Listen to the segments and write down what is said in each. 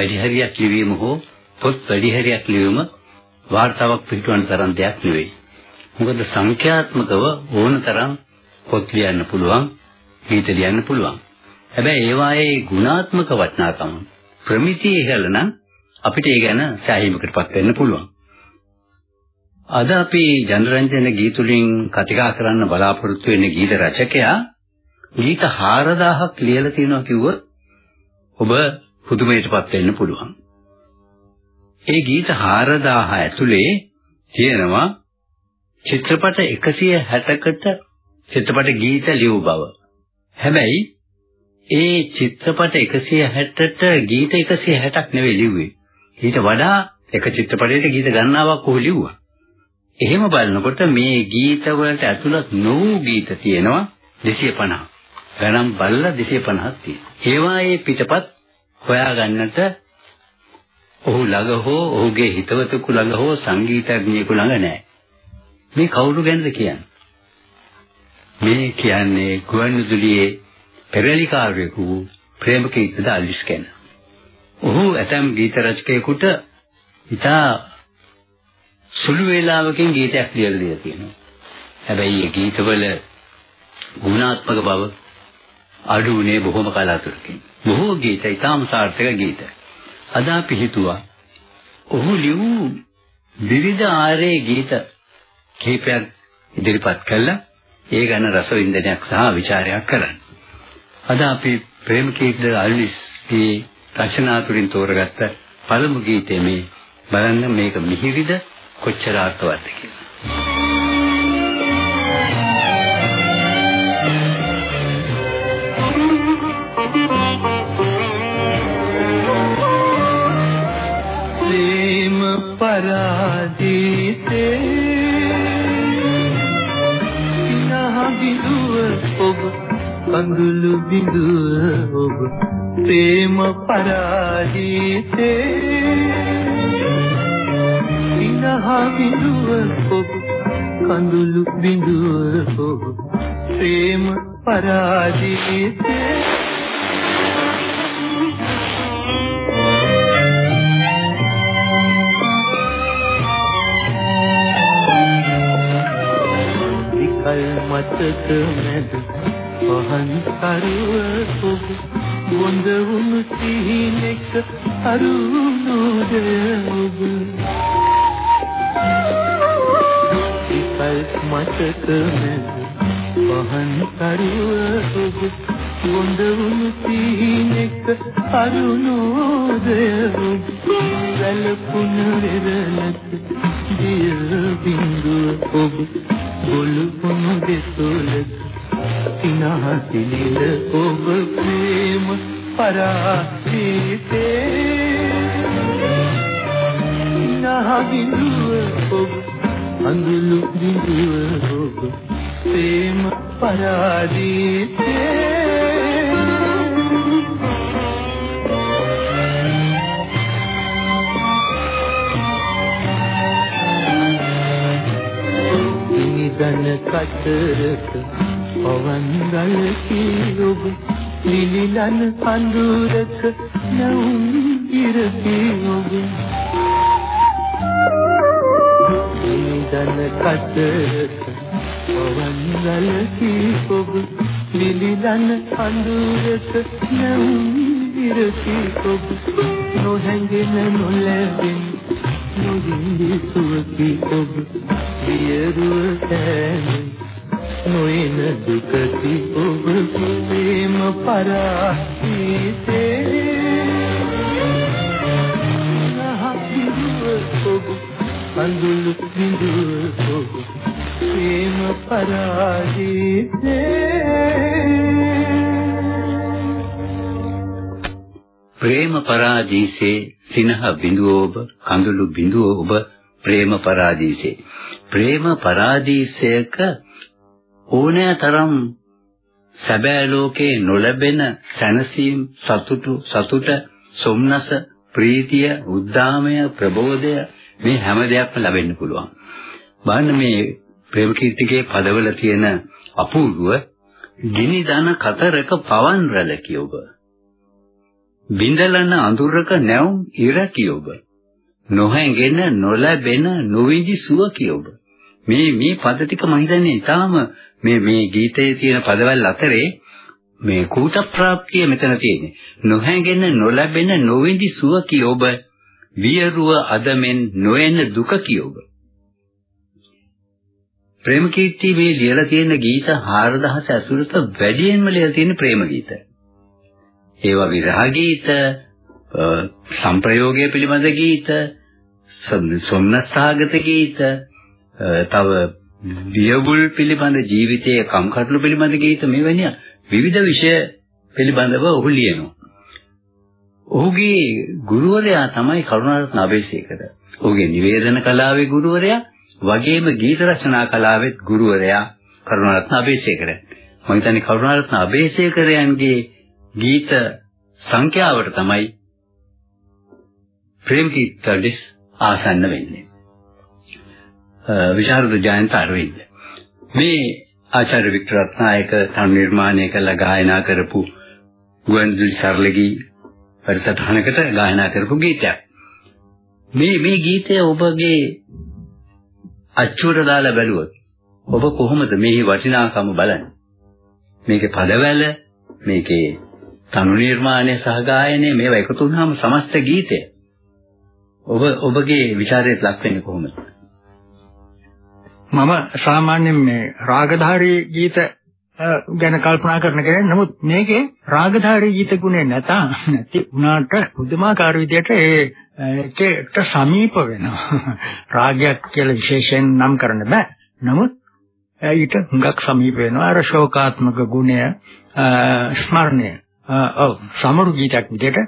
ගීත වැඩි හරියක් ලිවීම හෝ පොත් වැඩි හරියක් ලිවීම වාර්තාවක් පිටවන්න තරම් දෙයක් නෙවෙයි. මොකද සංඛ්‍යාත්මකව ඕනතරම් පොත් ලියන්න පුළුවන්, ගීත ලියන්න පුළුවන්. හැබැයි ඒවායේ ගුණාත්මක වටිනාකම ප්‍රමිතිය ඉහළ නම් අපිට ඒ ගැන සෑහීමකටපත් වෙන්න පුළුවන්. අද අපි ජනරන්ජන ගීතුලින් කතිකා කරන්න බලාපොරොත්තු වෙන ගීත රචකයා ගීත 4000ක් ලියලා තියෙනවා කිව්වොත් ඔබ පුදුමයටපත් වෙන්න පුළුවන්. ඒ ගීත 4000 ඇතුලේ තියෙනවා චිත්‍රපට 160කට චිත්‍රපට ගීත ලියු බව. හැබැයි ඒ චිත්‍රපට 160ට ගීත 160ක් නෙවෙයි ලිව්වේ. ඊට වඩා එක චිත්‍රපටයකට ගීත ගණනාවක් ඔහු ලිව්වා. එහෙම බලනකොට මේ ගීතවලට ඇතුළත් නොවූ ගීත තියෙනවා 250. ගණන් බලලා 250ක් තියෙනවා. ඒවායේ පිටපත් හොයාගන්නට ඔහු ළඟ හෝ ඔහුගේ හිතවතෙකු ළඟ හෝ සංගීතඥයෙකු ළඟ නැහැ. මේ කවුරු ගැනද කියන්නේ? මේ කියන්නේ ගුවන්විදුලියේ පෙරලිකාරයෙකු ප්‍රේමකීර්තිද අලිස් ගැන. ඔහු ඇතම් ගීත රචකයෙකුට ඉතා සුළු වේලාවකින් ගීතයක් ලියලා දීලා තියෙනවා. හැබැයි මේ ගීතවල ගුණාත්මක බව අඩු වුණේ බොහොම කලාතුරකින්. බොහෝ ගීත ඉතාම සාර්ථක ගීත. අද අපි හිතුවා ඔහු ලියූ විවිධ ආරේ ගීත කීපයක් ඉදිරිපත් කළා ඒ ගැන රසවින්දනයක් සහ ਵਿਚාරයක් කරන්න. අද අපි ප්‍රේමකීර්ති අල්විස්ගේ රචනා තුලින් තෝරගත්ත පළමු ගීතය මේ බලන්න මේක මිහිරිද කොච්චර අර්ථවත්ද කියලා. ප්‍රේම පරාදීතේ සිනහ බිඳුව ඔබ කඳුළු බිඳුව ඔබ ප්‍රේම පරාදීතේ සිනහ බිඳුව ඔබ කඳුළු බිඳුව ඔබ ප්‍රේම පරාදීතේ කල් මතක මැද පහන් කරුව ඔබ වොඳ වුණු සිහිනෙක අරුණුද ඔබ. කල් මතක මැද පහන් කරුව ඔබ වොඳ වුණු සිහිනෙක අරුණුද ඔබ. වැළපුණ වෙරළක දිය බිඳුව ඔබ ගොළු පුණු දෙසොලක සිනහසිනිල ඔබ ප්‍රේම පරාසීතේ සිනහ බිඳුව ඔබ අඳුළු බිඳුව ඔබ ප්‍රේම පරාදීතේ. ගන කතරක පවන් ගලකී ඔබ නිලිලන කඳුරක නැවුම් ඉරකී ඔබ නිදන කතරක පවන් ගලකී ඔබ නිලිලන කඳුරක නැවුම් ඉරකී ඔබ නොහැඟෙන නොලැබෙන නොදින්දි සුවකී ඔබ වියරුව ඈන නොයන දුකති ඔබ ප්‍රේම පරාසීතේ ඔබ අඳුළු බිඳුව ඔබ ප්‍රේම පරාසීතේ ප්‍රේම පරාදීසේ සිනහ බිඳුව ඔබ කඳුළු බිඳුව ඔබ ප්‍රේම පරාදීසේ. ප්‍රේම පරාදීසයක ඕනෑතරම් සැබෑ ලෝකේ නොලැබෙන සැනසීම් සතුටු සතුට සොම්නස ප්‍රීතිය උද්දාමය ප්‍රබෝධය මේ හැම දෙයක්ම ලැබෙන්න පුළුවන්. බලන්න මේ ප්‍රේමකීර්තිගේ පදවල තියෙන අපූර්ව ගිනි දන කතරක පවන් රැළ කියෝබ බිඳලන අඳුරක නැවුම් ඉර කියොබ නොහැඟෙන නොලැබෙන නොවිදි සුව කියොබ මේ මේ පද ටික මම හිතන්නේ ඊටාම මේ මේ ගීතයේ තියෙන පදවල් අතරේ මේ කූට ප්‍රාප්තිය මෙතන තියෙන්නේ. නොහැඟෙන නොලැබෙන නොවිදි සුව කියොබ වියරුව අදමෙන් නොයන දුක කියොබ ප්‍රේම කීර්ති මේ ලියලා තියෙන ගීත 4000 ඇතුළත වැඩියෙන්ම ලියලා තියෙන ප්‍රේම ගීත. ඒවා විරහ ගීත, සංප්‍රයෝගය පිළිබඳ ගීත, සොම්නස්සාගත ගීත, තව වියවුල් පිළිබඳ ජීවිතයේ කම්කටොළු පිළිබඳ ගීත මෙවැනි විවිධ විෂය පිළිබඳව ඔහු ලියනවා. ඔහුගේ ගුරුවරයා තමයි කරුණාරත්න අබේසේකර. ඔහුගේ නිවේදන කලාවේ ගුරුවරයා වගේම ගීත රචනා කලාවෙත් ගුරුවරයා කරුණාරත්න අබේසේකර. මම හිතන්නේ කරුණාරත්න අබේසේකරයන්ගේ ගීත සංඛ්‍යාවට තමයි ප්‍රේම ගීතවලිස් ආසන්න වෙන්නේ. විශාරද ජයන්ත අරවින්ද. මේ ආචාර්ය වික්ටර් රත්නායක තනු නිර්මාණය කළ ගායනා කරපු ගුවන්විදුලි සරලගී පරිසටහනකට ගායනා කරපු ගීතයක්. මේ මේ ගීතය ඔබගේ අච්චුවට දාලා බැලුවොත් ඔබ කොහොමද මේ වටිනාකම බලන්නේ? මේකේ පදවැල, මේකේ තනු නිර්මාණය සහ ගායනය මේවා එකතු වුනහම සමස්ත ගීතය. ඔබ ඔබගේ ਵਿਚාරයට ලක් වෙන්නේ කොහොමද? මම සාමාන්‍යයෙන් මේ රාගධාරී ගීත ගැන කල්පනා කරන කෙනෙක්. නමුත් මේකේ රාගධාරී ගීත ගුණේ නැත නැති උනාට පුදුමාකාර විදිහට ඒ ඒකට සමීප වෙනවා. රාගයක් කියලා විශේෂයෙන් නම් කරන්න බෑ. නමුත් ඊට හුඟක් සමීප වෙනවා. අර ශෝකාත්මක ගුණය ස්මරණය. ඔව් සමරු ගීතයක් විදිහට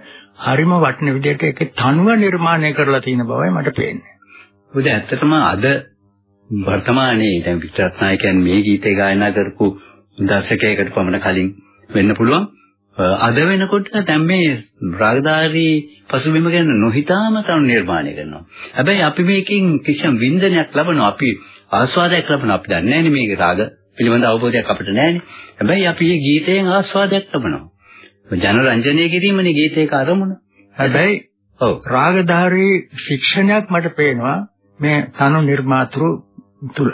හරිම වටින විදිහට ඒකේ තනුව නිර්මාණය කරලා තියෙන බවයි මට පේන්නේ. මොකද ඇත්තටම අද වර්තමානයේ දැන් වික්ටර්නායකයන් මේ ගීතේ ගායනා කරපු දශකයකට පමණ කලින් වෙන්න පුළුවන්. අද වෙනකොට දැන් මේ රාගධාරී පසුබිම ගැන නොහිතාම තනු නිර්මාණය කරනවා. හැබැයි අපි මේකෙන් කිසියම් වින්දනයක් ලබනවා. අපි ආස්වාදයක් ලබනවා. අපි දන්නේ නැහැ මේක රාග පිළිබඳ අවබෝධයක් අපිට නැහැනේ. හැබැයි අපි මේ ගීතයෙන් ආස්වාදයක් ලබනවා. ජනරංජනය කිරීමනේ ගීතයක අරමුණ. හැබැයි ඔව් රාගධාරී ශික්ෂණයක් මට පේනවා මේ තනු නිර්මාතෘ තුල.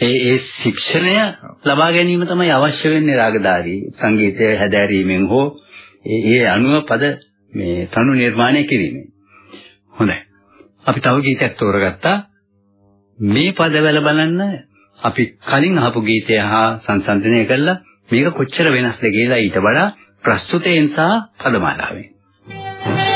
ඒ ඒ ශික්ෂණය ලබා ගැනීම තමයි අවශ්‍ය වෙන්නේ රාගධාරී සංගීතය හැදෑරීමෙන් හෝ ඒ ඒ අනුව පද මේ තනු නිර්මාණය කිරීමෙන්. හොඳයි. අපි තව ගීතයක් තෝරගත්තා. මේ පදවල බලන්න අපි කලින් අහපු ගීතය හා සංසන්දනය කළා මේක කොච්චර වෙනස්ද කියලා ඊට වඩා ප්‍රස්තුතයෙන් සහ පදමාලාවෙන්.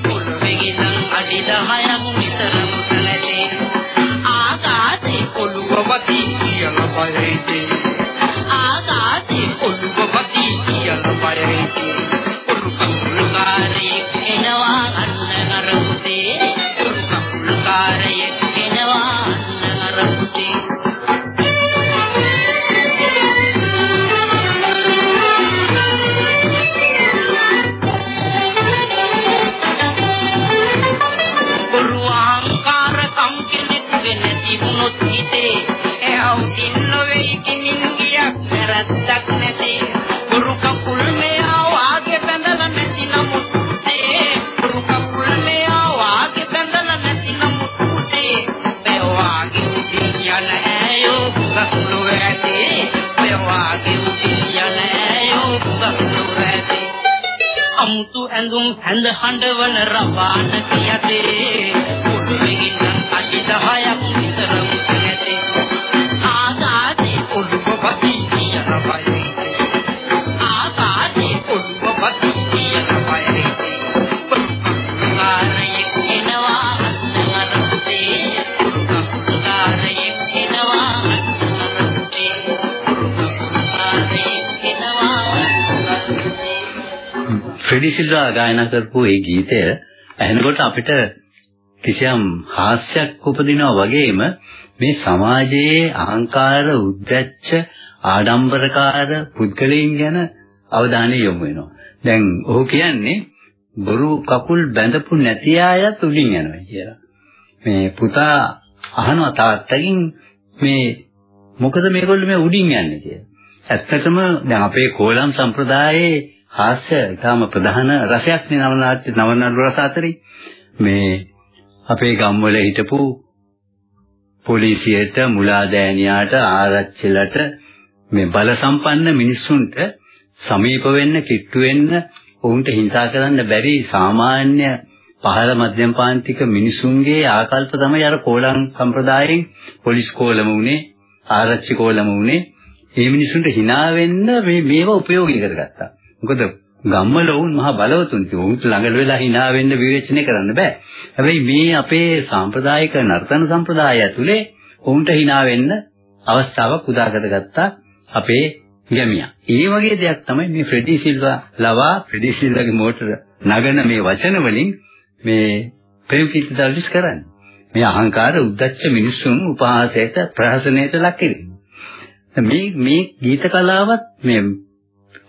ගිනන් අඩි 10ක් විතර මුත නැතේ ආකාශේ ඔළුව වති කියලා බයයිතේ ආකාශේ ඔළුව වති කියලා බයයිතේ ඔළුව කකුල්කාරයේ එනවා අන්න නරපුතේ ඔළුව ෆ්‍රෙඩි සිල්වා ගායනා කරපු ඒ ගීතය ඇහෙනකොට අපිට කිසියම් හාස්‍යයක් උපදිනවා වගේම මේ සමාජයේ අහංකාර උද්දච්ච ආඩම්බරකාර පුද්ගලයන් ගැන අවධානය යොමු වෙනවා. දැන් ඔහු කියන්නේ බොරු කකුල් බැඳපු නැති අයත් උඩින් යනවා කියලා. මේ පුතා අහනවා තාත්තගෙන් මේ මොකද මේගොල්ලෝ මේ උඩින් යන්නේ කියලා. ඇත්තටම දැන් අපේ කෝලම් සම්ප්‍රදායේ හාස්‍ය ඊටම ප්‍රධාන රසයක් නේ නවනාට්‍ය නවනඩු රස අතරේ මේ අපේ ගම්වල හිටපු පොලිසියට මුලාදෑනියාට ආරච්චිලට මේ බල සම්පන්න මිනිස්සුන්ට සමීප වෙන්න කිට්ටු වෙන්න ඔවුන්ට හිංසා කරන්න බැරි සාමාන්‍ය පහළ මධ්‍යම පාන්තික මිනිසුන්ගේ ආකල්ප තමයි අර කෝලම් සම්ප්‍රදායෙන් පොලිස් කෝලම උනේ ආරච්චි කෝලම උනේ මේ මිනිසුන්ට hina වෙන්න මේ මේවා ප්‍රයෝගී කරගත්තා. මොකද ගම්වල වුන් මහා බලවතුන් උන්ට ළඟට වෙලා hina වෙන්න විවේචනය කරන්න බෑ. හැබැයි මේ අපේ සාම්ප්‍රදායික නර්තන සම්ප්‍රදාය ඇතුලේ උන්ට hina වෙන්න අවස්ථාවක් උදාගත ගත්තා අපේ ගැමියා. ඒ වගේ දෙයක් තමයි මේ ෆ්‍රෙඩි සිල්වා ලවා ෆ්‍රෙඩි සිල්වාගේ මෝටර නගන මේ වචන වලින් මේ ප්‍රේමකීර්ති දල්විස් කරන්නේ. මේ අහංකාර උද්දච්ච මිනිසුන් උපහාසයට ප්‍රහසනයට ලක් කිරීම. මේ මේ ගීත කලාවත් මේ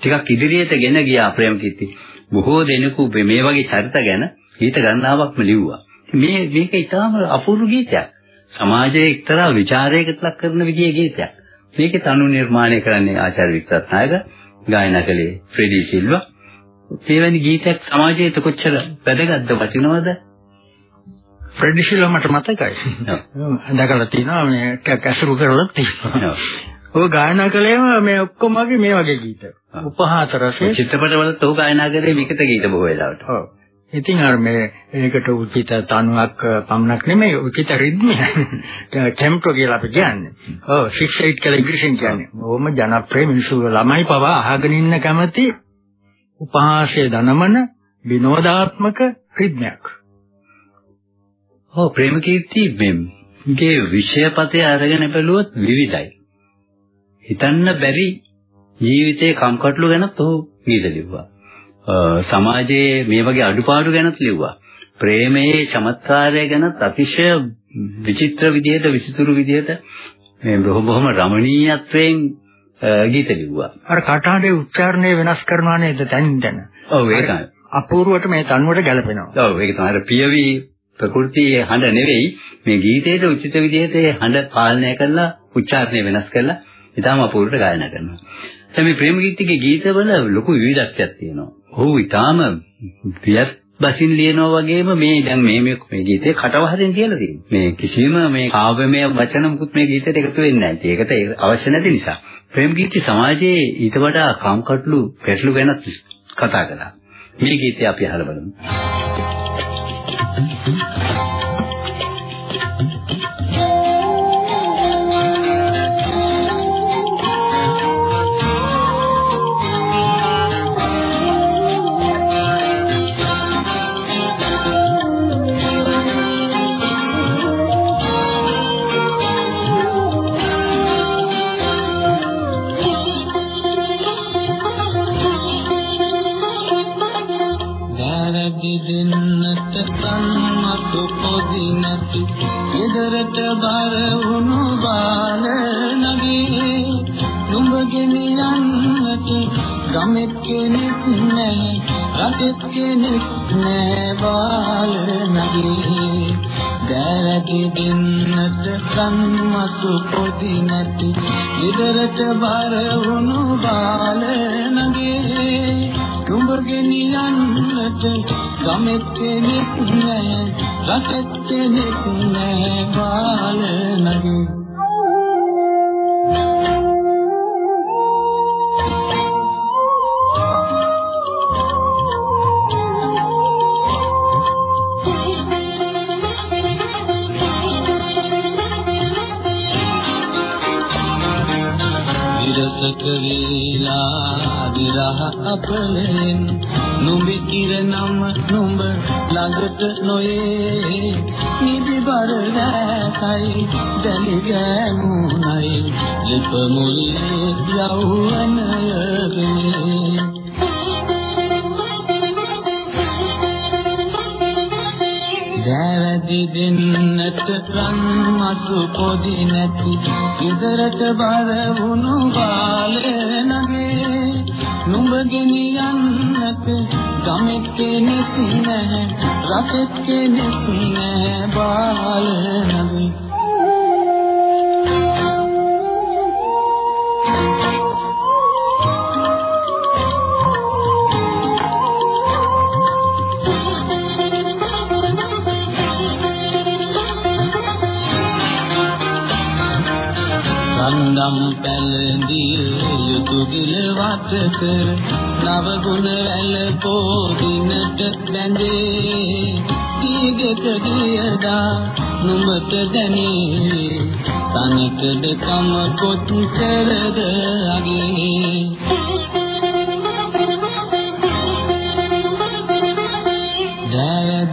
ටිකක් ඉදිරියට ගෙන ගියා ප්‍රේමකීර්ති. බොහෝ දෙනෙකු මේ වගේ චරිත ගැන ගීත ගණනාවක්ම ලිව්වා. මේ මේක ඊටාම අපූර්ව ගීතයක්. සමාජයේ එක්තරා ਵਿਚාරයකට ලක් කරන විදිහේ ගීතයක්. මේකේ තනු නිර්මාණය කරන්නේ ආචාර්ය වික්ටර් නායක, ගායනා කළේ ෆ්‍රෙඩි සිල්වා. මේ වැනි ගීතයක් සමාජයට කොච්චර වැදගත්ද වටිනවද? ෆ්‍රෙඩි සිල්වා මට මතකයි. දැකලා තියෙනවා මේ ටිකක් අසුරු කරලා තියෙනවා. ඔය ගායනා කළේම මේ ඔක්කොම වගේ මේ වගේ ගීත. උපහාස රසය. චිත්‍රපටවලත් ඔහු ගායනා කරේ විකත ගීත බොහෝ වෙලාවට. ඔව්. ඉතින් අර මේ ඒකට උචිත තනුවක් පමණක් නෙමෙයි උචිත රිද්මය. ටෙම්පෝ කියලා අපි කියන්නේ. ඔව් 6-8 කියලා ඉංග්‍රීසියෙන් කියන්නේ. ඕම ජනප්‍රිය මිනිස්සු ළමයි පවා අහගෙන ඉන්න කැමති උපහාසයේ දනමන විනෝදාත්මක රිද්මයක්. ඔව් ප්‍රේමකීර්ති මෙම්ගේ විෂයපතේ අරගෙන බැලුවොත් විවිධයි. හිතන්න බැරි ජීවිතේ කම්කටොළු ගැනත් ඔහු ගීත ලිව්වා. සමාජයේ මේ වගේ අඩුපාඩු ගැනත් ලිව්වා. ප්‍රේමයේ චමත්කාරය ගැනත් අතිශය විචිත්‍ර විදිහට විසිතුරු විදිහට මේ බොහොම රමණීයත්වයෙන් ගීත ලිව්වා. අර කටහඬේ උච්චාරණය වෙනස් කරනවා නේද තැන් තැන. ඔව් ඒකයි. අපූර්වට මේ තනුවට ගැලපෙනවා. ඔව් ඒක තමයි අර පියවි ප්‍රകൃතියේ හඬ නෙවෙයි මේ ගීතයේ උචිත විදිහට හඬ පාලනය කරලා උච්චාරණය වෙනස් කරලා ඊටම අපූර්වට ගායනා කරනවා. දැන් මේ ප්‍රේමගීතයේ ගීතවල ලොකු විවිධත්වයක් තියෙනවා. ඔහු ඊටාම වියත් බසින් ලියනවා වගේම මේ දැන් මේ මේ මේ ගීතේ කටවහදෙන් කියලා තියෙනවා. මේ කිසිම මේ කාව්‍යමය වචන මුකුත් මේ ගීතයට එකතු වෙන්නේ නැහැ. ඒකට අවශ්‍ය නැති නිසා. ප්‍රේමගීත සමාජයේ ඊට වඩා කම්කටොළු ගැටලු ගැන කතා කළා. මේ ගීතය අපි අහලා බලමු. ගෙදරට බර වුණු බාල නගී නුඹ ගෙනියන්නට ගමෙත් කෙනෙක් නැහැ රටෙත් කෙනෙක් නැහැ බාල නගී. දැරදි දෙන්නට කන්නතු පොදි නැති ගෙදරට බර වුණු බාල නගී. නුඹ ගෙනියන්නට ගමෙත් කෙනෙක් නෑ රටෙත් කෙනෙක් නෑ බාල නගේ විරසක වේලා දිරහ අපලෙන් නුඹ කිරනම නුඹ ළඟට නොයේ. නිදි බර රැසයි දැලි ගෑමුණයි. ලිප මුල්ලේ යවුවනයගේ දෑවැදි දෙන්නට රන් මසු පොදි නැති ඉදරට බර වුණු බාලේ නගේ නුඹ ගෙනියන්නට ගමෙත් කෙනෙක් නැහැ රටෙත් කෙනෙක් නැහැ බාලේ නගේ රන්දම් පැලඳිය යුතු ගිල වට කර නව ගුණ වැල පොදිනට බැඳේ. දීගෙත ගියදා නුඹට දැනේ. තනිකද කම කොට කරද අගේ.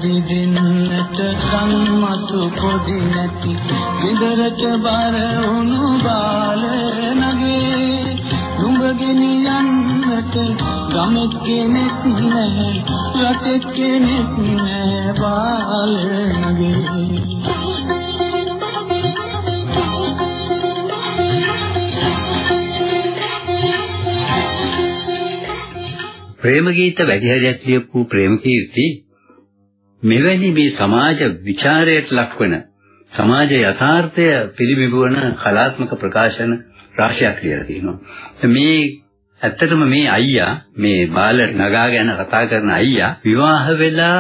දෑදි දින්නට සම්මසු පොදි නැති. විදරට බර වුණු බාල නගේ. නුඹ ගෙනියන්නට ගමෙත් කෙනෙක් නැහැ. රටෙත් කෙනෙක් නැහැ බාල නගේ. ප්‍රේම ගීත වැඩි හරියක් ලියපු ප්‍රේම කීර්ති මෙවැනි මේ සමාජ ਵਿਚාරයට ලක්වන සමාජ යථාර්ථය පිළිබිඹුවන කලාත්මක ප්‍රකාශන රාශියක් ලියලා තියෙනවා. මේ ඇත්තටම මේ අයියා මේ බාල නගා ගැන කතා කරන අයියා විවාහ වෙලා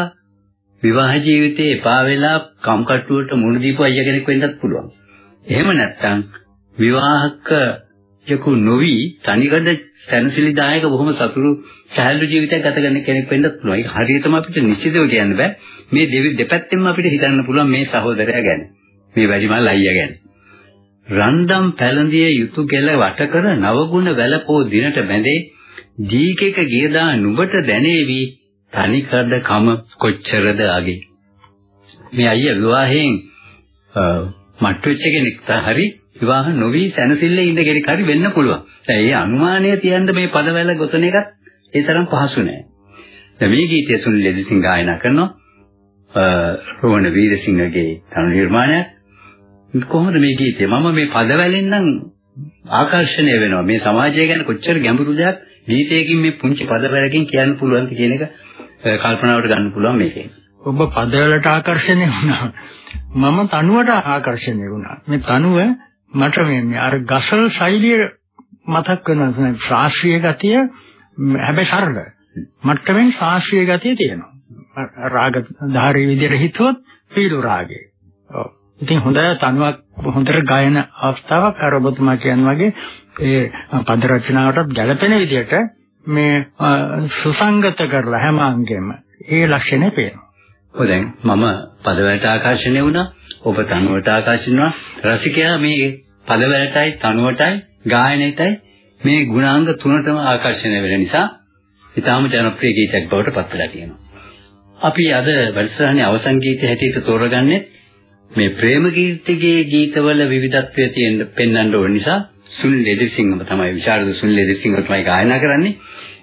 විවාහ ජීවිතේ එපා වෙලා කම්කට්ටුවට මුණ දීපු අයියා කෙනෙක් වෙන්නත් පුළුවන්. එහෙම නැත්නම් විවාහක යකු නොවි තනිකඩ සැනසෙලිදායක බොහොම සතුරු සහැල්ලු ජීවිතයක් ගත කරන කෙනෙක් වෙන්නත් පුළුවන්. ඒක හරියටම අපිට නිශ්චිතව කියන්න බෑ. මේ දෙවි දෙපැත්තෙන්ම අපිට හිතන්න පුළුවන් මේ සහෝදරයා ගැන. මේ වැඩිමල් අයියා ගැන. රන්දම් පැලඳිය යුතු ගෙල වට කර නවගුණ වැලපෝ දිනට බැඳේ දීකේක ගියදා නුඹට දැනේවි තනිකඩ කම කොච්චරද අගේ. මේ අයියා විවාහයෙන් මට්ටු වෙච්ච කෙනෙක් හරි විවාහ නොවි සැනසෙල්ලේ ඉන්න කෙනෙක් හරි වෙන්න පුළුවන්. දැන් මේ අනුමානය තියන්න මේ පදවැල ගොතන එකත් ඒ තරම් පහසු නෑ. දැන් මේ ගීතය සුනිල් ලෙඩසිංහ ගායනා කරනවා. රෝහණ වීරසිංහගේ තනු නිර්මාණයක්. කොහොමද මේ ගීතය? මම මේ පදවැලෙන් නම් ආකර්ෂණය වෙනවා. මේ සමාජය ගැන කොච්චර ගැඹුරු දෙයක් ගීතයකින් මේ පුංචි පදවැලකින් කියන්න පුළුවන්ද කියන එක කල්පනාවට ගන්න පුළුවන් මේකෙන්. ඔබ පදවලට ආකර්ෂණය වුණා. මම තනුවට ආකර්ෂණය වුණා. මේ තනුව මට මේ අර ගසල් ශෛලිය මතක් වෙනවා. ශාස්ත්‍රීය ගතිය හැබැයි සරල. මට්ටමින් ශාස්ත්‍රීය ගතිය තියෙනවා. රාග ධාරී විදිහට හිතුවොත් පීළු රාගේ. ඔව්. ඉතින් හොඳ තනුවක් හොඳට ගායන අවස්ථාවක් අර ඔබතුමා කියන වගේ ඒ පද රචනාවටත් ගැළපෙන විදිහට මේ සුසංගත කරලා හැම අංගෙම ඒ ලක්ෂණය පේනවා. ඔය දැන් මම පදවලට ආකර්ෂණය වුණා. ඔබ තනුවට ආකර්ෂණය වුණා. රසිකයා මේ පදවලටයි තනුවටයි ගායනයටයි මේ ගුණාංග තුනටම ආකර්ෂණය වෙන නිසා ඊටාම ජනප්‍රිය ගීතයක් බවට පත් වෙලා තියෙනවා. අපි අද වැඩසටහනේ අවසන් ගීතය හැටියට තෝරගන්නේ මේ ප්‍රේම කීර්තිගේ ගීතවල විවිධත්වය තියෙන පෙන්වන්න ඕන නිසා සුනිල් එදිරිසිංහම තමයි විශාරද සුනිල් එදිරිසිංහ තමයි ගායනා කරන්නේ.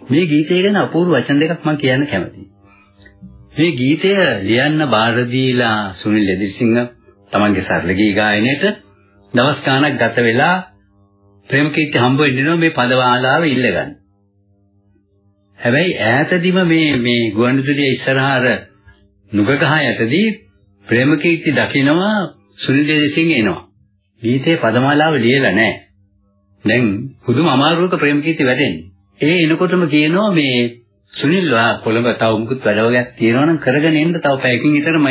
මේ ගීතය ගැන අපූර්ව වචන දෙකක් මම කියන්න කැමතියි. මේ ගීතය ලියන්න බාර දීලා සුනිල් එදිරිසිංහ තමන්ගේ සරල ගී ගායනයට දවස් ගාණක් ගත වෙලා ප්‍රේම කීර්ති හම්බ වෙන්නවා මේ පදවාලාව ඉල්ලගන්න. හැබැයි ඈතදීම මේ මේ ගුවන්විදුලිය ඉස්සරහාර නුගගහ යටදී ප්‍රේම කීර්ති දකිනවා සුනිල් එදිරිසිංහ එනවා. ගීතේ පදමාලාව ලියලා නැහැ. දැන් පුදුම අමාරුවක ප්‍රේම කීර්ති වැටෙන්නේ. ඒ එනකොටම කියනවා මේ සුනිල් වා කොළඹ තව මුකුත් වැඩ වගේක් තියෙනවා නම් කරගෙන එන්න තව පැයකින් විතර මම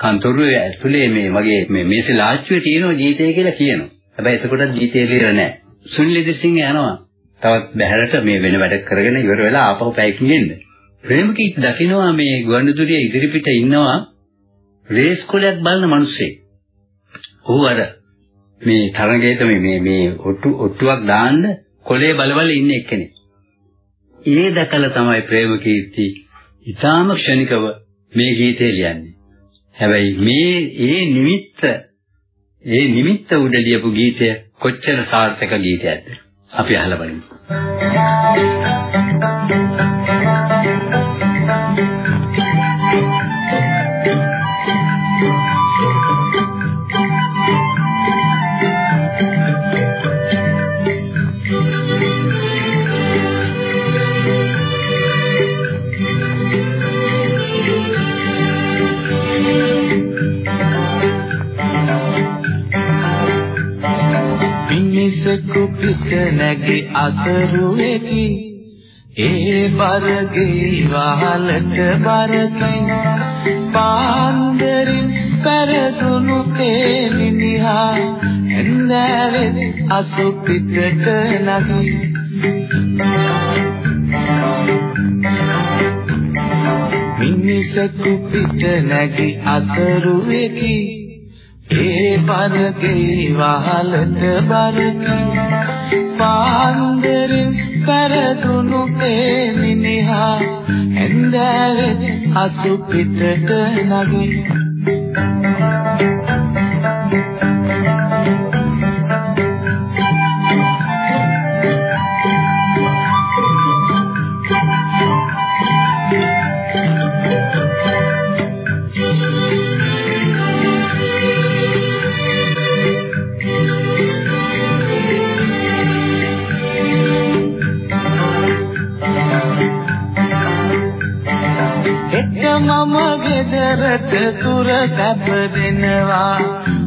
කන්තරුවේ ඇතුලේ මේ වගේ මේ මේසේ ලාච්චුවේ තියෙනවා ගීතය කියලා කියනවා. හැබැයි එතකොටත් ගීතය ලියලා නැහැ. සුනිල් ඉදිරිසිංහ යනවා. තවත් බැහැරට මේ වෙන වැඩ කරගෙන ඉවර වෙලා ආපහු පැයකින් එන්න. ප්‍රේමකීත් දකින්නවා මේ ගුවන්විදුලිය ඉදිරිපිට ඉන්නවා රේස් කොලයක් බලන මිනිස්සෙක්. ඔහු අර මේ තරඟයට මේ මේ මේ ඔට්ටු ඔට්ටුවක් දාන්න කොලේ බලවල ඉන්න එක්කෙනෙක්. ඒ දැකලා තමයි ප්‍රේමකීර්ති ඊටාම ක්ෂණිකව මේ ගීතය ලියන්නේ. හැබැයි මේ ඒ නිමිත්ත ඒ නිමිත්ත උඩ ලියපු ගීතය කොච්චර සාර්ථක ගීතයක්ද? අපි අහලා බලමු. මිනිසෙකු පිට නැගී අසරුවේකි. ඒ බරගේ වහලට බරකින් පාන්දරින් පෙරදුණු තේමිනිහා එන්දෑවේ අසු පිටට නැගී. මිනිසෙකු පිට නැගී අසරුවේකි. ඒ පරගේ වහලට බරකි. පාන්දරින් පෙරදුණු පේමිනිහා ඇන්දෑවේ අසු පිටට නගී මම ගෙදරට තුර කැප දෙනවා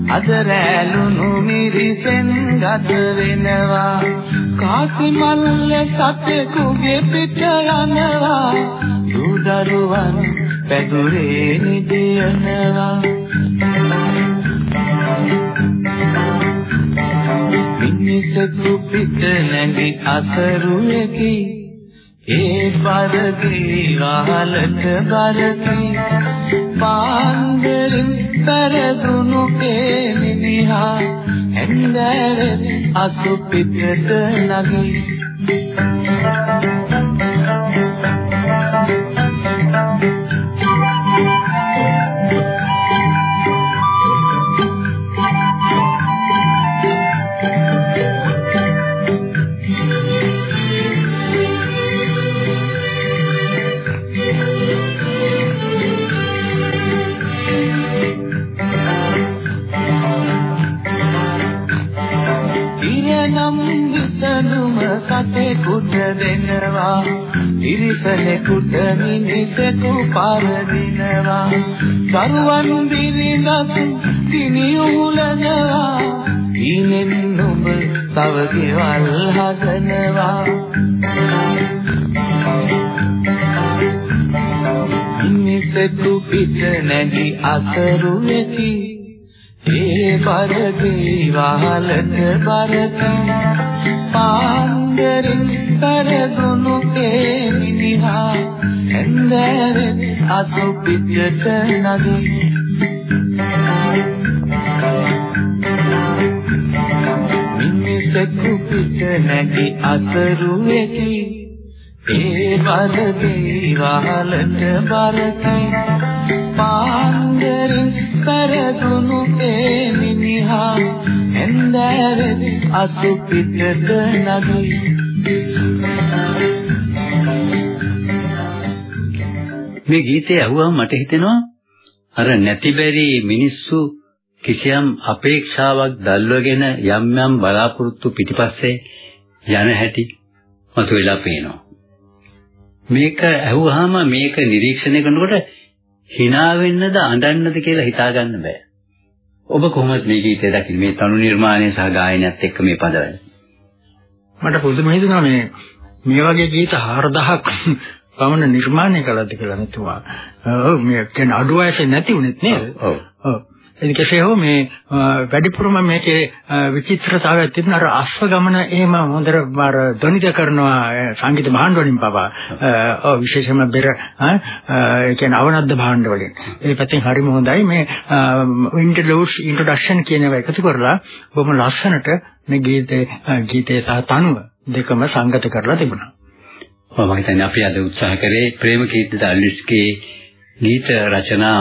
අද රැළුණු මිරිසෙන් ගත වෙනවා. කාසි මල්ල සතෙකුගේ පිට යනවා. දුදරුවන් පැදුරේ නිදියනවා. මිනිසෙකු පිට නැගි අසරුවේකි. ඒ පරගේ වහලට බරකි පාන්දරින් පෙරදුණු පේමිනිහා ඇන්දෑවේ අසු පිටට නගී ඉරිසලෙකුට මිනිසෙකු පරදිනවා. සරුවන් බිරිඳත් තිනි උලනවා ඊනෙන් නුඹ තව ගෙවල් හදනවා. මිනිසෙකු පිට නැගි අසරුවේකි ඒ පරදී වහලට බරකි පාන්දරින් පෙරදුණු පේමිනිහා ඇන්දෑවේ අසු පිටට නගී මිනිසෙකු පිට නැගි අසරුවේකි. ඒ පරදී වහලට බරකි. පාන්දරින් පෙරදුණු පේමිනිහා ඇන්දෑවේ අසු පිටට නගී මේ ගීතය අහුවම මට හිතෙනවා අර නැතිබැරි මිනිස්සු කිසියම් අපේක්ෂාවක් දල්වගෙන යම් යම් බලාපොරොත්තු පිටිපස්සේ යන හැටි මතුවලා පේනවා. මේක ඇහුවාම මේක නිරීක්ෂණය කරනකොට hina වෙන්නද අඬන්නද කියලා හිතා ගන්න බෑ. ඔබ කොහොමද මේ ගීතය දකින්නේ මේ තනු නිර්මාණය සහ ගායනයත් එක්ක මේ පදවල? මට පුදුම හිතෙනවා මේ මේ වගේ ගීත 4000ක් පමණ නිර්මාණය කළාද කියලා හිතුවා. ඔව් මේ කියන්නේ අඩු වයසේ නැති උනේත් නේද? ඔව්. ඔව්. ඒ කෙසේ හෝ මේ වැඩිපුරම මේකේ අ, විචිත්‍රතාවයක් තියෙන අර අශ්ව ගමන එහෙම හොඳට අර ධනිත කරනවා සංගීත භාණ්ඩ වලින් පවා ඔව් විශේෂයෙන්ම බෙර ඒ කියන්නේ අවනද්ද භාණ්ඩ වලින් ඒ පැත්තෙන් හරිම හොඳයි මේ ඉන්ට්‍රොඩියුස් ඉන්ට්‍රොඩක්ෂන් කියන ඒවා එකතු කරලා බොහොම ලස්සනට මේ ගීතේ ගීතේ සහ තනුව දෙකම සංගත කරලා තිබුණා. මම හිතන්නේ අපි අද උත්සාහ කරේ ප්‍රේමකීර්ති දල්විස්ගේ ගීත රචනා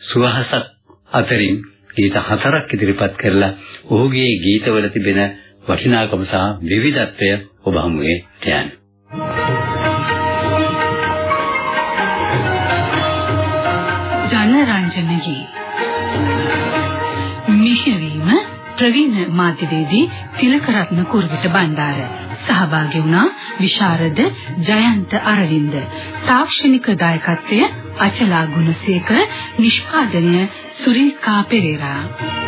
සුවහසක් අතරින් ගීත හතරක් ඉදිරිපත් කරලා ඔහුගේ ගීතවල තිබෙන වටිනාකම සහ විවිධත්වය ඔබ හමුවේ තියන්න. ජනරංජනගේ මෙහෙවීම ප්‍රවීණ මාධ්‍යවේදී තිලකරත්න කුරුවිට බණ්ඩාර සහභාගී වුණා විශාරද ජයන්ත අරවින්ද. තාක්ෂණික දායකත්වය අචලා ගුණසේකර නිෂ්පාදනය සුරිකා පෙරේරා.